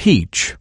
peach.